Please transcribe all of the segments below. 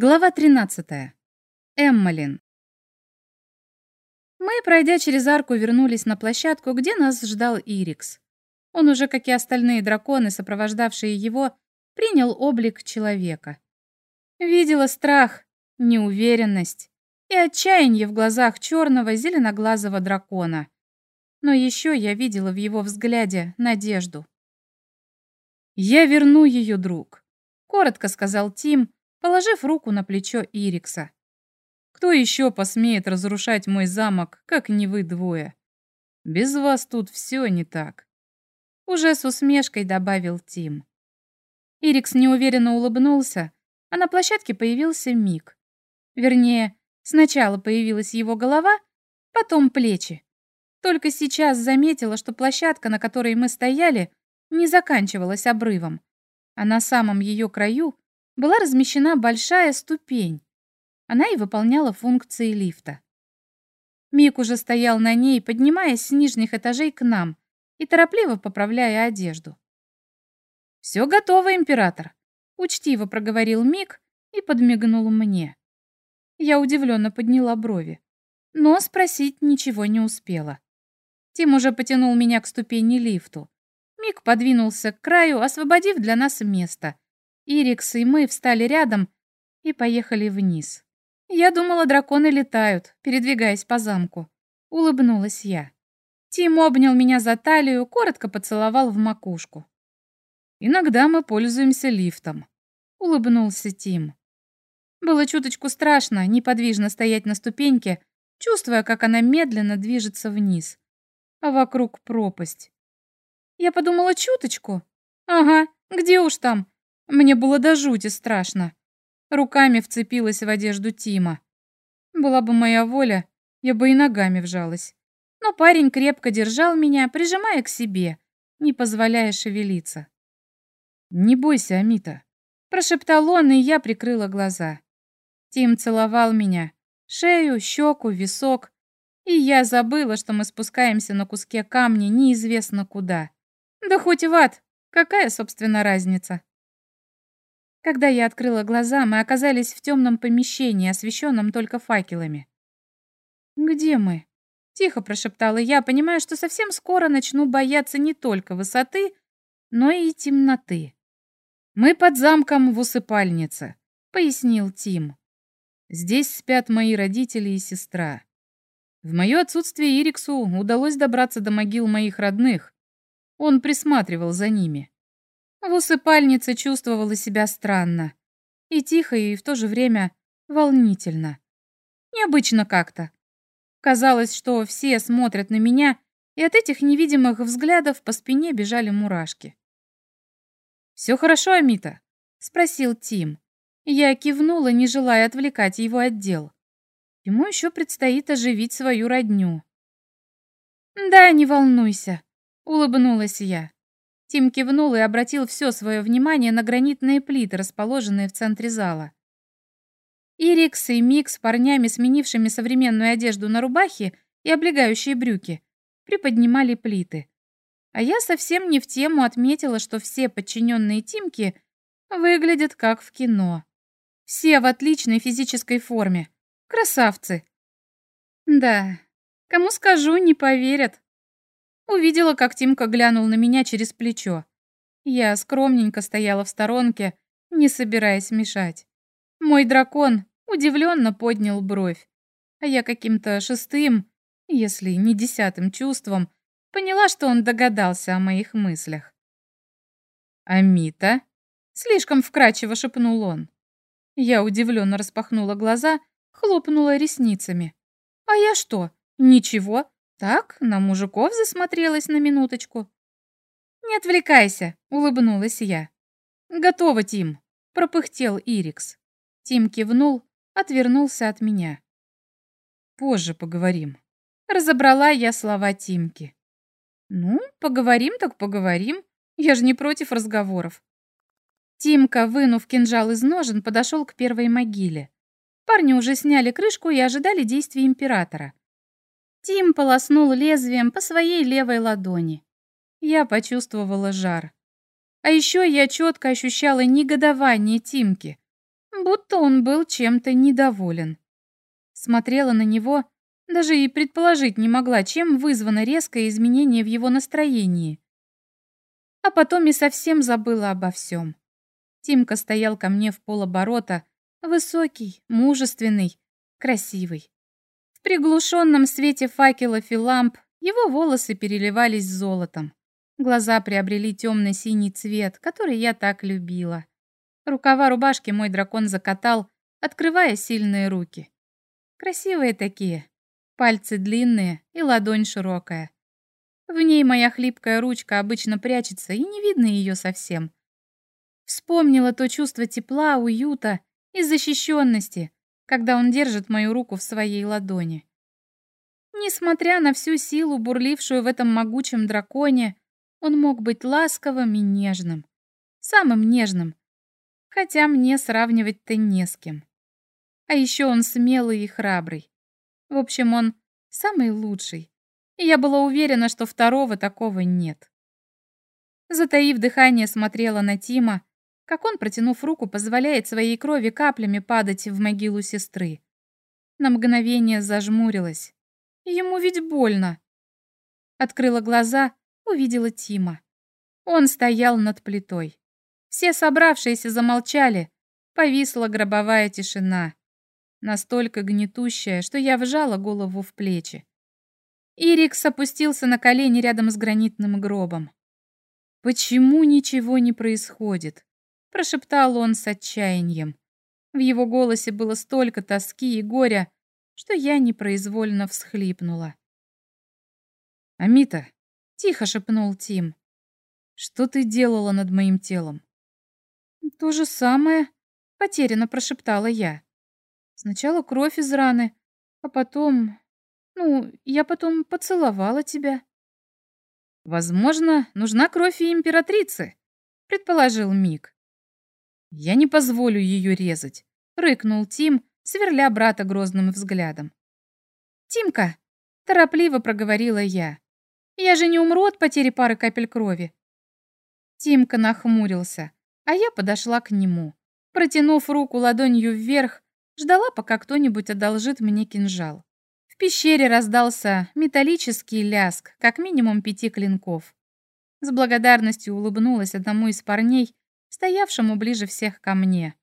Глава 13. Эммалин. Мы, пройдя через арку, вернулись на площадку, где нас ждал Ирикс. Он уже, как и остальные драконы, сопровождавшие его, принял облик человека. Видела страх, неуверенность и отчаяние в глазах черного зеленоглазого дракона. Но еще я видела в его взгляде надежду. «Я верну ее, друг», — коротко сказал Тим, положив руку на плечо Ирикса. «Кто еще посмеет разрушать мой замок, как не вы двое? Без вас тут все не так». Уже с усмешкой добавил Тим. Ирикс неуверенно улыбнулся, а на площадке появился Мик. Вернее, сначала появилась его голова, потом плечи. Только сейчас заметила, что площадка, на которой мы стояли, не заканчивалась обрывом, а на самом ее краю была размещена большая ступень. Она и выполняла функции лифта. Мик уже стоял на ней, поднимаясь с нижних этажей к нам и торопливо поправляя одежду. «Все готово, император», — учтиво проговорил Мик и подмигнул мне. Я удивленно подняла брови, но спросить ничего не успела. Тим уже потянул меня к ступени лифту. Мик подвинулся к краю, освободив для нас место — Ирикс и мы встали рядом и поехали вниз. Я думала, драконы летают, передвигаясь по замку. Улыбнулась я. Тим обнял меня за талию, коротко поцеловал в макушку. «Иногда мы пользуемся лифтом», — улыбнулся Тим. Было чуточку страшно неподвижно стоять на ступеньке, чувствуя, как она медленно движется вниз, а вокруг пропасть. Я подумала чуточку. Ага, где уж там, мне было до жути страшно. Руками вцепилась в одежду Тима. Была бы моя воля, я бы и ногами вжалась. Но парень крепко держал меня, прижимая к себе, не позволяя шевелиться. «Не бойся, Амита», — прошептал он, и я прикрыла глаза. Тим целовал меня, шею, щеку, висок, и я забыла, что мы спускаемся на куске камня неизвестно куда. Да хоть в ад, какая, собственно, разница? Когда я открыла глаза, мы оказались в темном помещении, освещенном только факелами. «Где мы?» — тихо прошептала я, понимая, что совсем скоро начну бояться не только высоты, но и темноты. «Мы под замком в усыпальнице», — пояснил Тим. «Здесь спят мои родители и сестра. В мое отсутствие Ириксу удалось добраться до могил моих родных. Он присматривал за ними. В усыпальнице чувствовала себя странно. И тихо, и в то же время волнительно. Необычно как-то. Казалось, что все смотрят на меня, и от этих невидимых взглядов по спине бежали мурашки. «Все хорошо, Амита?» — спросил Тим. Я кивнула, не желая отвлекать его от дел. Ему еще предстоит оживить свою родню. «Да, не волнуйся», — улыбнулась я. Тим кивнул и обратил все свое внимание на гранитные плиты, расположенные в центре зала. Ирикс и Мик с парнями, сменившими современную одежду на рубахи и облегающие брюки, приподнимали плиты. А я совсем не в тему отметила, что все подчиненные Тимки выглядят как в кино. Все в отличной физической форме. Красавцы. Да, кому скажу, не поверят. Увидела, как Тимка глянул на меня через плечо. Я скромненько стояла в сторонке, не собираясь мешать. Мой дракон удивленно поднял бровь, а я каким-то шестым, если не десятым чувством, поняла, что он догадался о моих мыслях. «Амита?» — слишком вкрадчиво шепнул он. Я удивленно распахнула глаза, хлопнула ресницами. «А я что? Ничего, так, на мужиков засмотрелась на минуточку. «Не отвлекайся», — улыбнулась я. «Готово, Тим», — пропыхтел Ирикс. Тим кивнул, отвернулся от меня. «Позже поговорим». Разобрала я слова Тимки. «Ну, поговорим так поговорим. Я же не против разговоров». Тимка, вынув кинжал из ножен, подошел к первой могиле. Парни уже сняли крышку и ожидали действий императора. Тим полоснул лезвием по своей левой ладони. Я почувствовала жар. А еще я четко ощущала негодование Тимки. будто он был чем-то недоволен. Смотрела на него, даже и предположить не могла, чем вызвано резкое изменение в его настроении. А потом и совсем забыла обо всем. Тимка стоял ко мне в полоборота, высокий, мужественный, красивый. В приглушенном свете факелов и ламп его волосы переливались золотом. Глаза приобрели темно-синий цвет, который я так любила. Рукава рубашки мой дракон закатал, открывая сильные руки. Красивые такие, пальцы длинные и ладонь широкая. В ней моя хлипкая ручка обычно прячется, и не видно ее совсем. Вспомнила то чувство тепла, уюта и защищенности, когда он держит мою руку в своей ладони. Несмотря на всю силу, бурлившую в этом могучем драконе, он мог быть ласковым и нежным. Самым нежным. Хотя мне сравнивать-то не с кем. А еще он смелый и храбрый. В общем, он самый лучший. И я была уверена, что второго такого нет. Затаив дыхание, смотрела на Тима, как он, протянув руку, позволяет своей крови каплями падать в могилу сестры. На мгновение зажмурилась. Ему ведь больно. Открыла глаза, увидела Тима. Он стоял над плитой. Все собравшиеся замолчали. Повисла гробовая тишина. Настолько гнетущая, что я вжала голову в плечи. Ирикс опустился на колени рядом с гранитным гробом. «Почему ничего не происходит?» – прошептал он с отчаянием. В его голосе было столько тоски и горя, что я непроизвольно всхлипнула. «Амита!» — тихо шепнул Тим. «Что ты делала над моим телом?» «То же самое», — потерянно прошептала я. «Сначала кровь из раны, а потом... Ну, я потом поцеловала тебя». «Возможно, нужна кровь и императрицы», — предположил Мик. «Я не позволю ее резать», — рыкнул Тим, сверля брата грозным взглядом. «Тимка!» — торопливо проговорила я. «Я же не умру от потери пары капель крови». Тимка нахмурился, а я подошла к нему. Протянув руку ладонью вверх, ждала, пока кто-нибудь одолжит мне кинжал. В пещере раздался металлический ляск, как минимум пяти клинков. С благодарностью улыбнулась одному из парней, стоявшему ближе всех ко мне.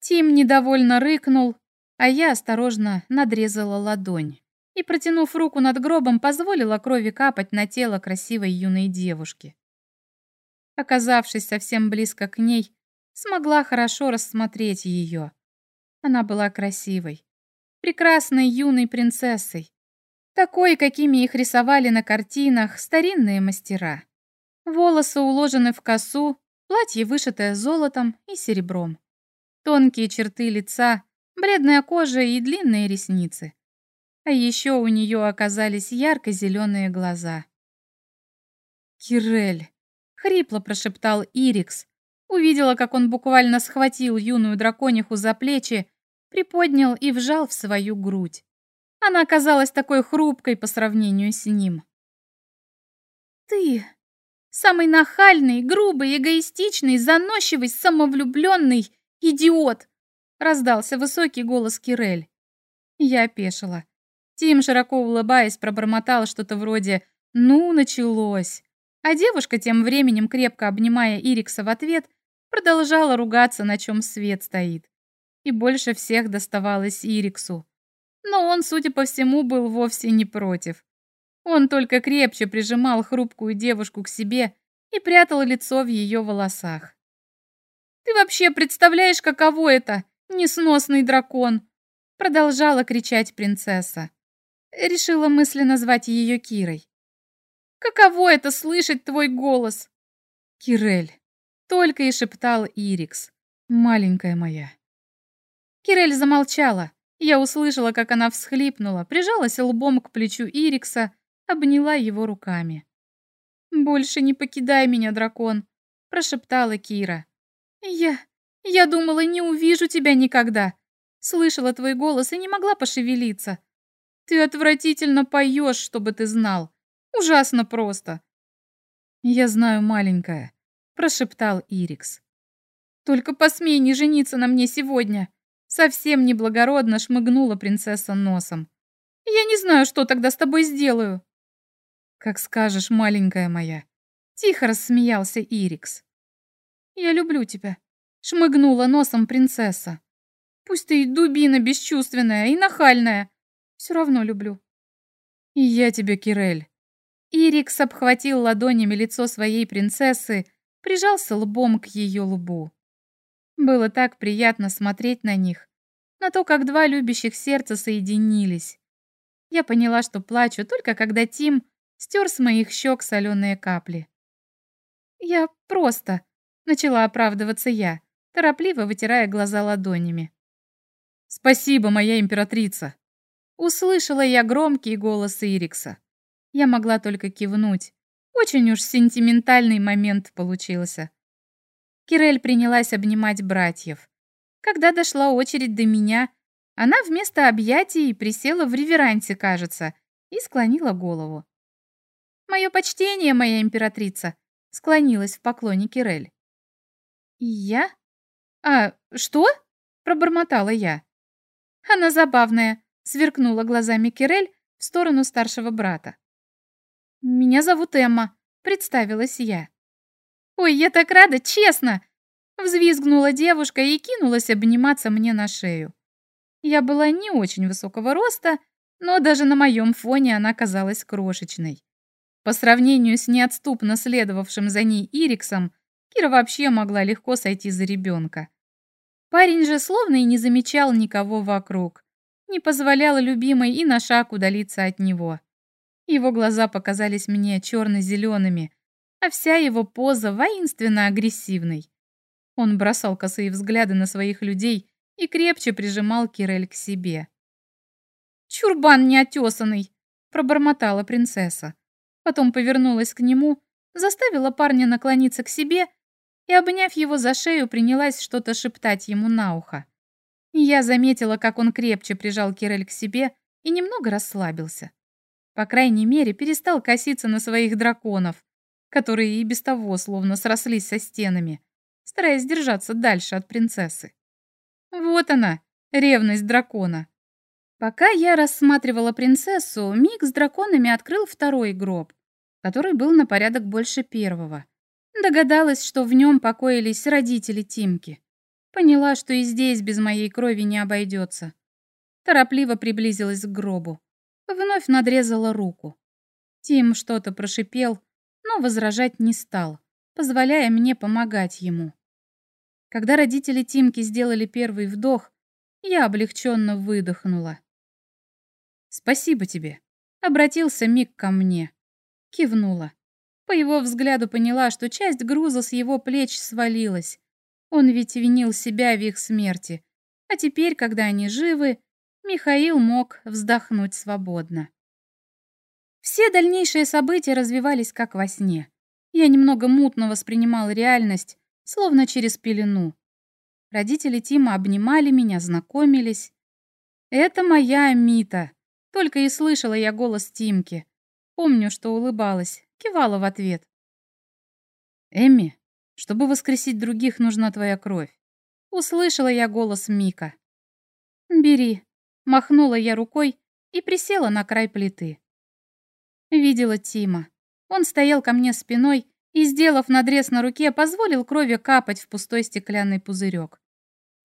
Тим недовольно рыкнул, а я осторожно надрезала ладонь и, протянув руку над гробом, позволила крови капать на тело красивой юной девушки. Оказавшись совсем близко к ней, смогла хорошо рассмотреть ее. Она была красивой, прекрасной юной принцессой, такой, какими их рисовали на картинах старинные мастера. Волосы уложены в косу, платье вышитое золотом и серебром. Тонкие черты лица, бледная кожа и длинные ресницы. А еще у нее оказались ярко-зеленые глаза. «Кирель!» — хрипло прошептал Ирикс. Увидела, как он буквально схватил юную дракониху за плечи, приподнял и вжал в свою грудь. Она оказалась такой хрупкой по сравнению с ним. «Ты самый нахальный, грубый, эгоистичный, заносчивый, самовлюбленный идиот!» раздался высокий голос Кирель. Я опешила. Тим, широко улыбаясь, пробормотал что-то вроде «Ну, началось». А девушка, тем временем, крепко обнимая Ирикса в ответ, продолжала ругаться, на чем свет стоит. И больше всех доставалось Ириксу. Но он, судя по всему, был вовсе не против. Он только крепче прижимал хрупкую девушку к себе и прятал лицо в ее волосах. «Ты вообще представляешь, каково это несносный дракон!» Продолжала кричать принцесса. Решила мысленно звать ее Кирой. «Каково это слышать твой голос?» «Кирель», — только и шептал Ирикс, маленькая моя. Кирель замолчала. Я услышала, как она всхлипнула, прижалась лбом к плечу Ирикса, обняла его руками. «Больше не покидай меня, дракон», — прошептала Кира. «Я... Я думала, не увижу тебя никогда. Слышала твой голос и не могла пошевелиться. Ты отвратительно поешь, чтобы ты знал. Ужасно просто. Я знаю, маленькая, прошептал Ирикс. Только посмей не жениться на мне сегодня!» Совсем неблагородно шмыгнула принцесса носом. «Я не знаю, что тогда с тобой сделаю!» «Как скажешь, маленькая моя!» Тихо рассмеялся Ирикс. «Я люблю тебя», — шмыгнула носом принцесса. «Пусть ты и дубина бесчувственная, и нахальная. Все равно люблю». «И я тебя, Кирель». Ирикс обхватил ладонями лицо своей принцессы, прижался лбом к ее лбу. Было так приятно смотреть на них, на то, как два любящих сердца соединились. Я поняла, что плачу только когда Тим стер с моих щек соленые капли. «Я просто...» — начала оправдываться я, торопливо вытирая глаза ладонями. «Спасибо, моя императрица!» Услышала я громкий голос Ирикса. Я могла только кивнуть. Очень уж сентиментальный момент получился. Кирель принялась обнимать братьев. Когда дошла очередь до меня, она вместо объятий присела в реверансе, кажется, и склонила голову. «Мое почтение, моя императрица!» Склонилась в поклоне Кирель. «И я? А, что?» Пробормотала я. Она забавная, сверкнула глазами Кирель в сторону старшего брата. «Меня зовут Эмма», — представилась я. «Ой, я так рада, честно!» Взвизгнула девушка и кинулась обниматься мне на шею. Я была не очень высокого роста, но даже на моем фоне она казалась крошечной. По сравнению с неотступно следовавшим за ней Ириксом, Кира вообще могла легко сойти за ребенка. Парень же словно и не замечал никого вокруг, не позволял любимой и на шаг удалиться от него. Его глаза показались мне черно-зелеными, а вся его поза воинственно-агрессивной. Он бросал косые взгляды на своих людей и крепче прижимал Кирель к себе. «Чурбан неотесанный!» — пробормотала принцесса. Потом повернулась к нему, заставила парня наклониться к себе и, обняв его за шею, принялась что-то шептать ему на ухо. Я заметила, как он крепче прижал Кирель к себе и немного расслабился. По крайней мере, перестал коситься на своих драконов, которые и без того словно срослись со стенами, стараясь держаться дальше от принцессы. Вот она, ревность дракона. Пока я рассматривала принцессу, Мик с драконами открыл второй гроб, который был на порядок больше первого. Догадалась, что в нем покоились родители Тимки. Поняла, что и здесь без моей крови не обойдется. Торопливо приблизилась к гробу. Вновь надрезала руку. Тим что-то прошипел, но возражать не стал, позволяя мне помогать ему. Когда родители Тимки сделали первый вдох, я облегченно выдохнула. «Спасибо тебе», — обратился Мик ко мне. Кивнула. По его взгляду поняла, что часть груза с его плеч свалилась. Он ведь винил себя в их смерти. А теперь, когда они живы, Михаил мог вздохнуть свободно. Все дальнейшие события развивались как во сне. Я немного мутно воспринимала реальность, словно через пелену. Родители Тима обнимали меня, знакомились. «Это моя Амита», только и слышала я голос Тимки. Помню, что улыбалась, кивала в ответ. «Эмми, чтобы воскресить других, нужна твоя кровь». Услышала я голос Мика. «Бери», — махнула я рукой и присела на край плиты. Видела Тима. Он стоял ко мне спиной и, сделав надрез на руке, позволил крови капать в пустой стеклянный пузырек.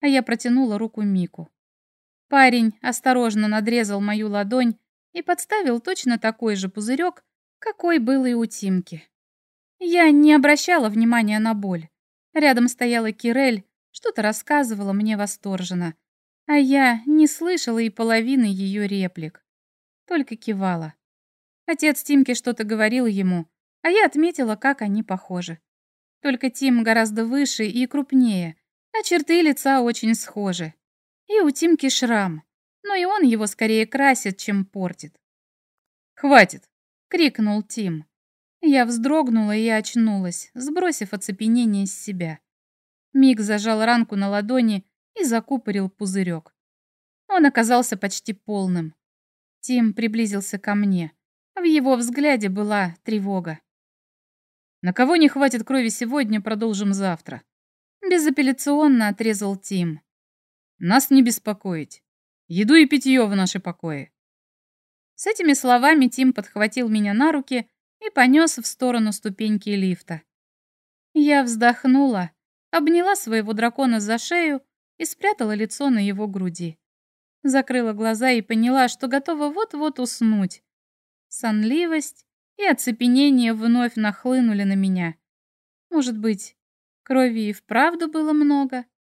А я протянула руку Мику. Парень осторожно надрезал мою ладонь и подставил точно такой же пузырек, какой был и у Тимки. Я не обращала внимания на боль. Рядом стояла Кирель, что-то рассказывала мне восторженно, а я не слышала и половины ее реплик. Только кивала. Отец Тимки что-то говорил ему, а я отметила, как они похожи. Только Тим гораздо выше и крупнее, а черты лица очень схожи. И у Тимки шрам, но и он его скорее красит, чем портит. «Хватит!» — крикнул Тим. Я вздрогнула и очнулась, сбросив оцепенение с себя. Миг зажал ранку на ладони и закупорил пузырек. Он оказался почти полным. Тим приблизился ко мне. В его взгляде была тревога. На кого не хватит крови сегодня, продолжим завтра. Безапелляционно отрезал Тим. Нас не беспокоить. Еду и питье в наши покои. С этими словами Тим подхватил меня на руки и понес в сторону ступеньки лифта. Я вздохнула, обняла своего дракона за шею и спрятала лицо на его груди. Закрыла глаза и поняла, что готова вот-вот уснуть. Сонливость и оцепенение вновь нахлынули на меня. Может быть, крови и вправду было много?